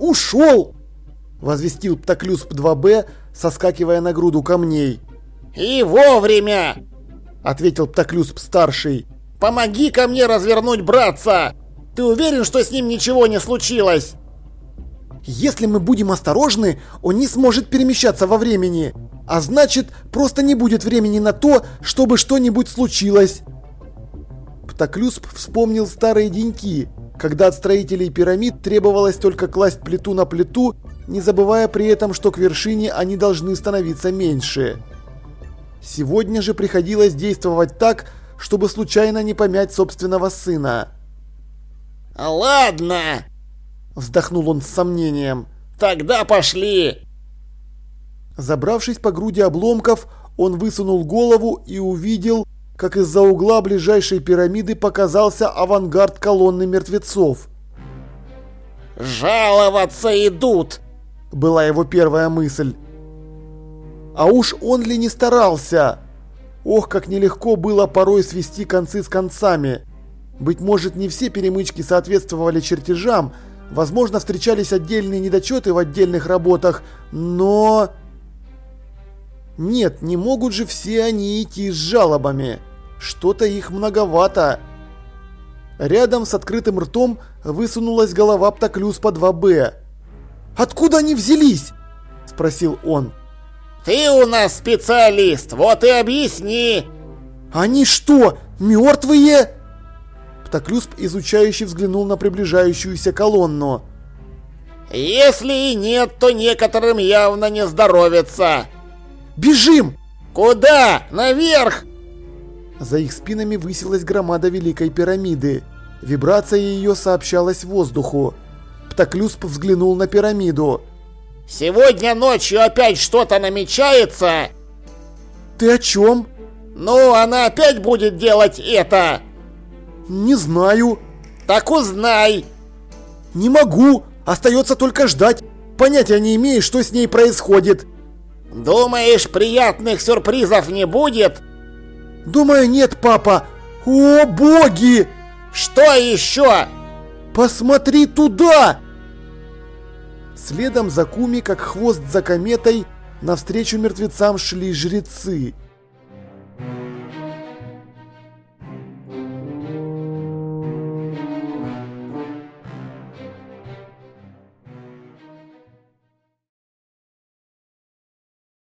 ушел!» Возвестил Птоклюсп 2Б, соскакивая на груду камней. «И вовремя!» Ответил Птоклюсп-старший. «Помоги ко мне развернуть братца! Ты уверен, что с ним ничего не случилось?» Если мы будем осторожны, он не сможет перемещаться во времени. А значит, просто не будет времени на то, чтобы что-нибудь случилось. Птоклюсп вспомнил старые деньки, когда от строителей пирамид требовалось только класть плиту на плиту, не забывая при этом, что к вершине они должны становиться меньше. Сегодня же приходилось действовать так, чтобы случайно не помять собственного сына. «Ладно!» Вздохнул он с сомнением. «Тогда пошли!» Забравшись по груди обломков, он высунул голову и увидел, как из-за угла ближайшей пирамиды показался авангард колонны мертвецов. «Жаловаться идут!» – была его первая мысль. А уж он ли не старался? Ох, как нелегко было порой свести концы с концами. Быть может, не все перемычки соответствовали чертежам, Возможно, встречались отдельные недочеты в отдельных работах, но... Нет, не могут же все они идти с жалобами. Что-то их многовато. Рядом с открытым ртом высунулась голова Птоклюс по 2Б. «Откуда они взялись?» – спросил он. «Ты у нас специалист, вот и объясни!» «Они что, мертвые?» Птоклюсп изучающе взглянул на приближающуюся колонну. «Если и нет, то некоторым явно не здоровится!» «Бежим!» «Куда? Наверх!» За их спинами высилась громада Великой пирамиды. Вибрация ее сообщалась воздуху. Птоклюсп взглянул на пирамиду. «Сегодня ночью опять что-то намечается?» «Ты о чем?» «Ну, она опять будет делать это!» «Не знаю». «Так узнай!» «Не могу! Остается только ждать. Понятия не имею, что с ней происходит». «Думаешь, приятных сюрпризов не будет?» «Думаю, нет, папа. О, боги!» «Что еще?» «Посмотри туда!» Следом за Куми, как хвост за кометой, навстречу мертвецам шли жрецы –